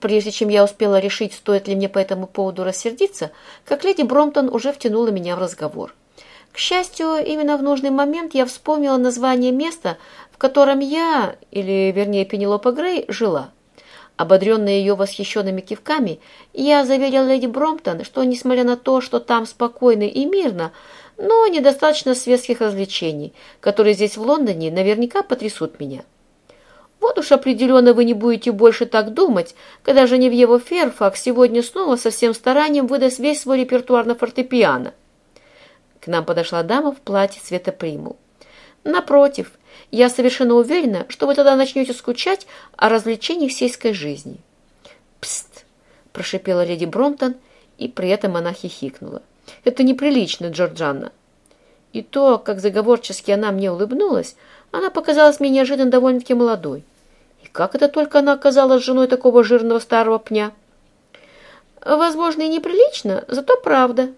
Прежде чем я успела решить, стоит ли мне по этому поводу рассердиться, как леди Бромтон уже втянула меня в разговор. К счастью, именно в нужный момент я вспомнила название места, в котором я, или вернее Пенелопа Грей, жила. Ободренная ее восхищенными кивками, я заверила леди Бромтон, что, несмотря на то, что там спокойно и мирно, но недостаточно светских развлечений, которые здесь в Лондоне наверняка потрясут меня. Вот уж определенно вы не будете больше так думать, когда Женевьева Ферфакс сегодня снова со всем старанием выдаст весь свой репертуар на фортепиано. К нам подошла дама в платье цвета примул. Напротив, я совершенно уверена, что вы тогда начнете скучать о развлечениях сельской жизни. Пст! прошипела леди Бромтон, и при этом она хихикнула. Это неприлично, Джорджанна. И то, как заговорчески она мне улыбнулась, она показалась мне неожиданно довольно-таки молодой. Как это только она оказалась женой такого жирного старого пня? Возможно, и неприлично, зато правда.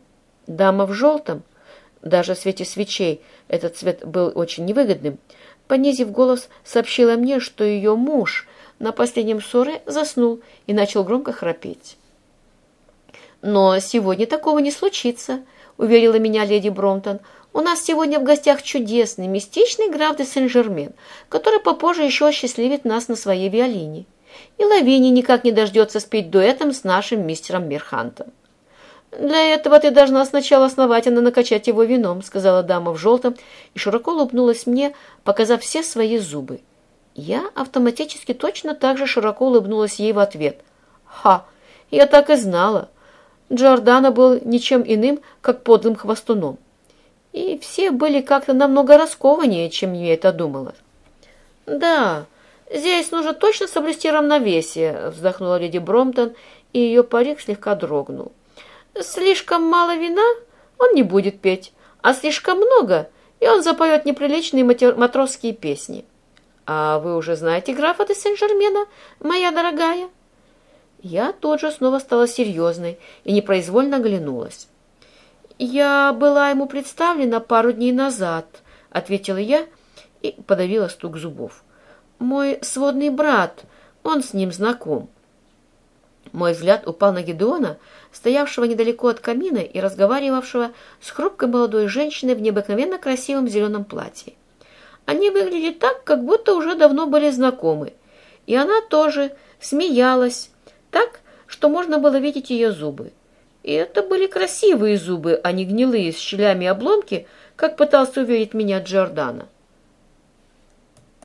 Дама в желтом, даже в свете свечей этот цвет был очень невыгодным, понизив голос, сообщила мне, что ее муж на последнем ссоре заснул и начал громко храпеть. «Но сегодня такого не случится», — уверила меня леди Бромтон. У нас сегодня в гостях чудесный, мистичный граф де Сен-Жермен, который попозже еще осчастливит нас на своей виолине. И Лавини никак не дождется спеть дуэтом с нашим мистером Мерхантом. «Для этого ты должна сначала основательно накачать его вином», сказала дама в желтом и широко улыбнулась мне, показав все свои зубы. Я автоматически точно так же широко улыбнулась ей в ответ. «Ха! Я так и знала!» Джордана был ничем иным, как подлым хвостуном и все были как-то намного раскованнее, чем я это думала. «Да, здесь нужно точно соблюсти равновесие», вздохнула леди Бромтон, и ее парик слегка дрогнул. «Слишком мало вина, он не будет петь, а слишком много, и он запоет неприличные матросские песни. А вы уже знаете графа де Сен-Жермена, моя дорогая?» Я тут же снова стала серьезной и непроизвольно оглянулась. «Я была ему представлена пару дней назад», — ответила я и подавила стук зубов. «Мой сводный брат, он с ним знаком». Мой взгляд упал на Гедеона, стоявшего недалеко от камина и разговаривавшего с хрупкой молодой женщиной в необыкновенно красивом зеленом платье. Они выглядели так, как будто уже давно были знакомы. И она тоже смеялась, так, что можно было видеть ее зубы. И это были красивые зубы, а не гнилые с щелями обломки, как пытался уверить меня Джордана.